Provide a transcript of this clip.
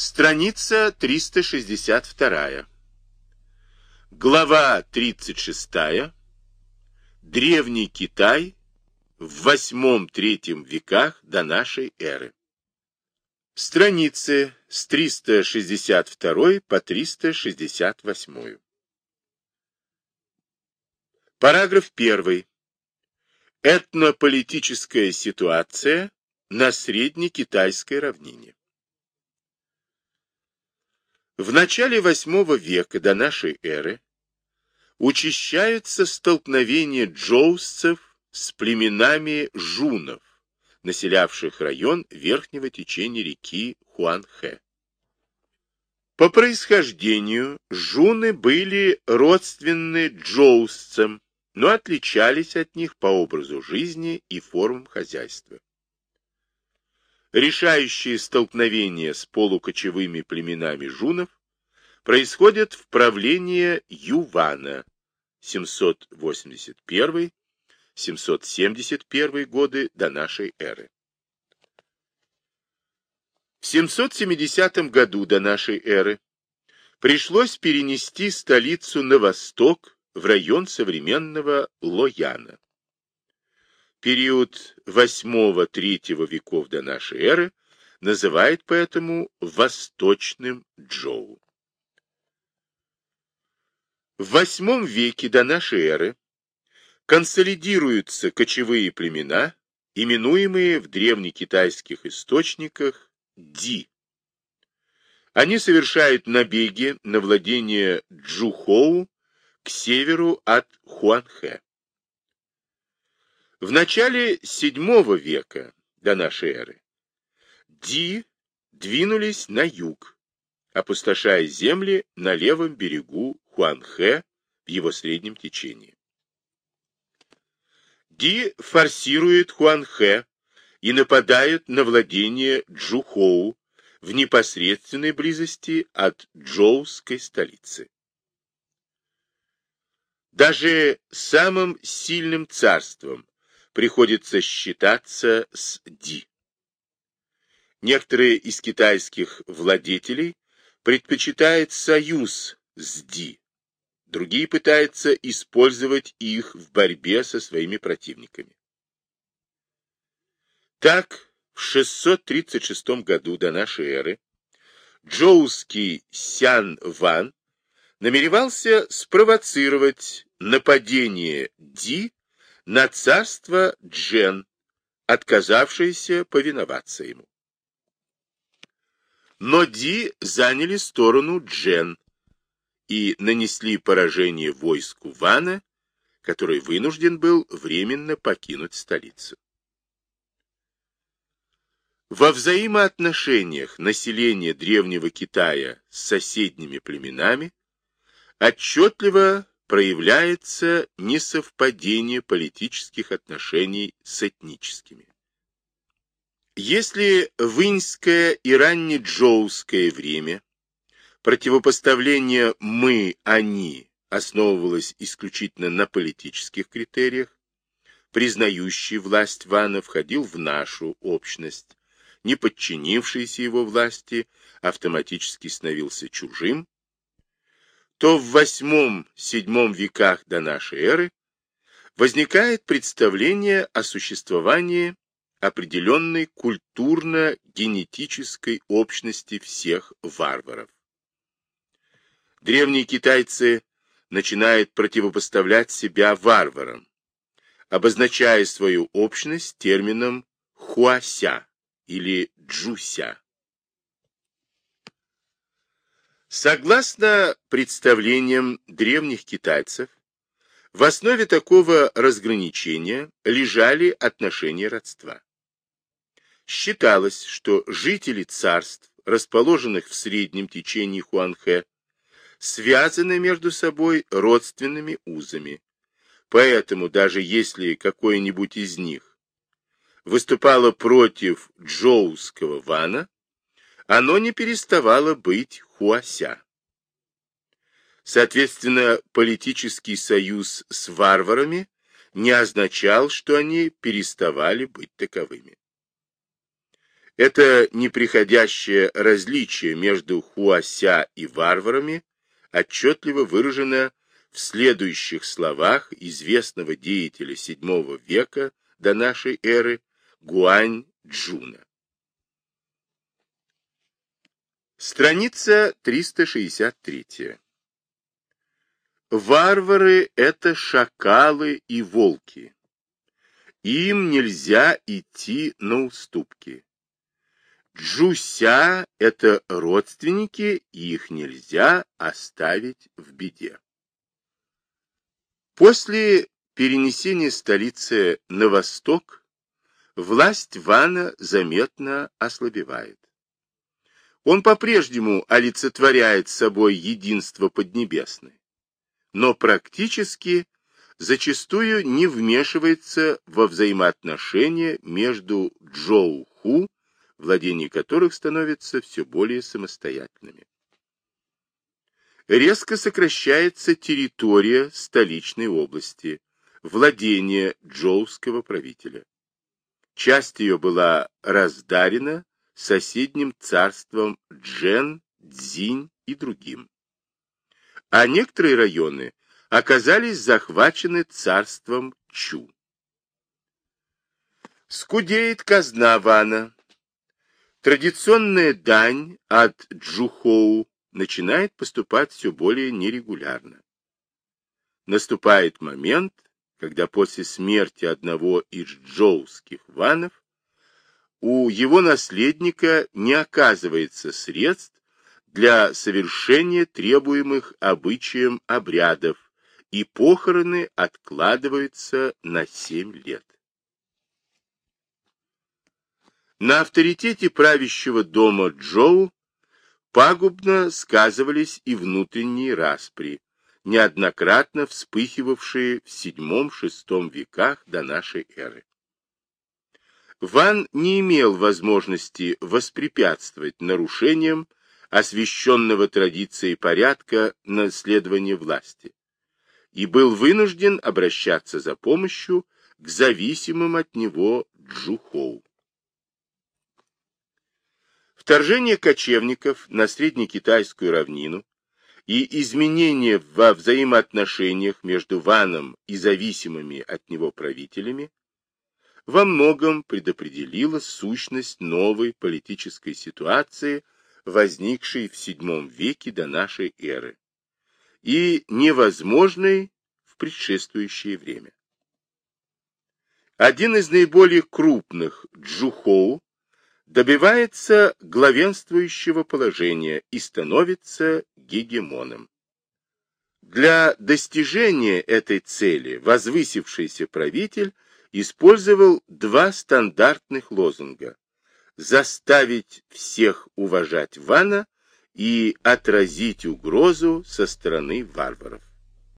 Страница 362. Глава 36. Древний Китай в 8-3 веках до нашей эры. Страницы с 362 по 368. Параграф 1. Этнополитическая ситуация на Среднекитайской равнине. В начале VIII века до нашей эры учащаются столкновения джоусцев с племенами жунов, населявших район верхнего течения реки Хуанхэ. По происхождению жуны были родственны джоусцам, но отличались от них по образу жизни и формам хозяйства. Решающие столкновения с полукочевыми племенами жунов происходят в правлении Ювана 781-771 годы до нашей эры. В 770 году до нашей эры пришлось перенести столицу на восток в район современного Лояна период 8-3 веков до нашей эры называет поэтому Восточным Джоу. В VIII веке до нашей эры консолидируются кочевые племена, именуемые в древнекитайских источниках Ди. Они совершают набеги на владение Джухоу к северу от Хуанхэ. В начале VII века до нашей эры Ди двинулись на юг, опустошая земли на левом берегу Хуанхэ в его среднем течении. Ди форсирует Хуанхэ и нападают на владение Джухоу в непосредственной близости от Джоуской столицы. Даже самым сильным царством приходится считаться с Ди. Некоторые из китайских владетелей предпочитают союз с Ди, другие пытаются использовать их в борьбе со своими противниками. Так, в 636 году до нашей эры джоуский Сян Ван намеревался спровоцировать нападение Ди на царство Джен, отказавшееся повиноваться ему. Но Ди заняли сторону Джен и нанесли поражение войску Вана, который вынужден был временно покинуть столицу. Во взаимоотношениях населения Древнего Китая с соседними племенами отчетливо проявляется несовпадение политических отношений с этническими. Если в иньское и раннеджоуское время противопоставление «мы-они» основывалось исключительно на политических критериях, признающий власть Вана входил в нашу общность, не подчинившийся его власти автоматически становился чужим, то в VIII-VII веках до нашей эры возникает представление о существовании определенной культурно-генетической общности всех варваров. Древние китайцы начинают противопоставлять себя варварам, обозначая свою общность термином хуася или джуся. Согласно представлениям древних китайцев, в основе такого разграничения лежали отношения родства. Считалось, что жители царств, расположенных в среднем течении Хуанхэ, связаны между собой родственными узами. Поэтому даже если какой-нибудь из них выступало против джоуского вана, оно не переставало быть хуася. Соответственно, политический союз с варварами не означал, что они переставали быть таковыми. Это неприходящее различие между хуася и варварами отчетливо выражено в следующих словах известного деятеля VII века до нашей эры Гуань Джуна. Страница 363. Варвары — это шакалы и волки. Им нельзя идти на уступки. Джуся — это родственники, и их нельзя оставить в беде. После перенесения столицы на восток власть Вана заметно ослабевает. Он по-прежнему олицетворяет собой единство Поднебесной, но практически зачастую не вмешивается во взаимоотношения между Джоу-Ху, владения которых становятся все более самостоятельными. Резко сокращается территория столичной области, владение джоуского правителя. Часть ее была раздарена соседним царством Джен, Цзинь и другим. А некоторые районы оказались захвачены царством Чу. Скудеет казна Вана. Традиционная дань от Джухоу начинает поступать все более нерегулярно. Наступает момент, когда после смерти одного из джоуских ванов у его наследника не оказывается средств для совершения требуемых обычаем обрядов, и похороны откладываются на семь лет. На авторитете правящего дома Джоу пагубно сказывались и внутренние распри, неоднократно вспыхивавшие в VII-VI веках до нашей эры. Ван не имел возможности воспрепятствовать нарушениям освященного традицией порядка наследования власти и был вынужден обращаться за помощью к зависимым от него Джухоу. Вторжение кочевников на среднекитайскую равнину и изменения во взаимоотношениях между Ваном и зависимыми от него правителями во многом предопределила сущность новой политической ситуации, возникшей в VII веке до нашей эры, и невозможной в предшествующее время. Один из наиболее крупных Джухоу добивается главенствующего положения и становится гегемоном. Для достижения этой цели возвысившийся правитель использовал два стандартных лозунга «заставить всех уважать Вана» и «отразить угрозу со стороны варваров».